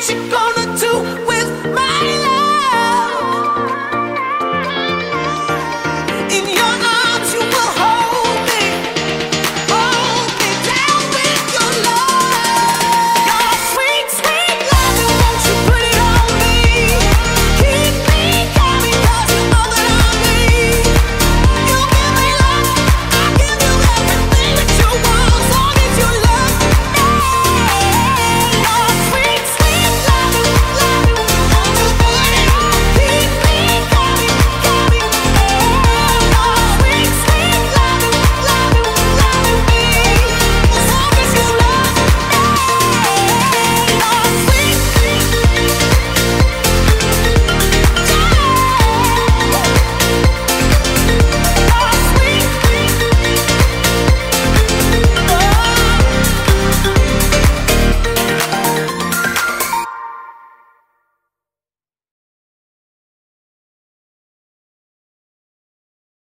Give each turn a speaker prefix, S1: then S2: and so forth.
S1: what you gonna do with my life?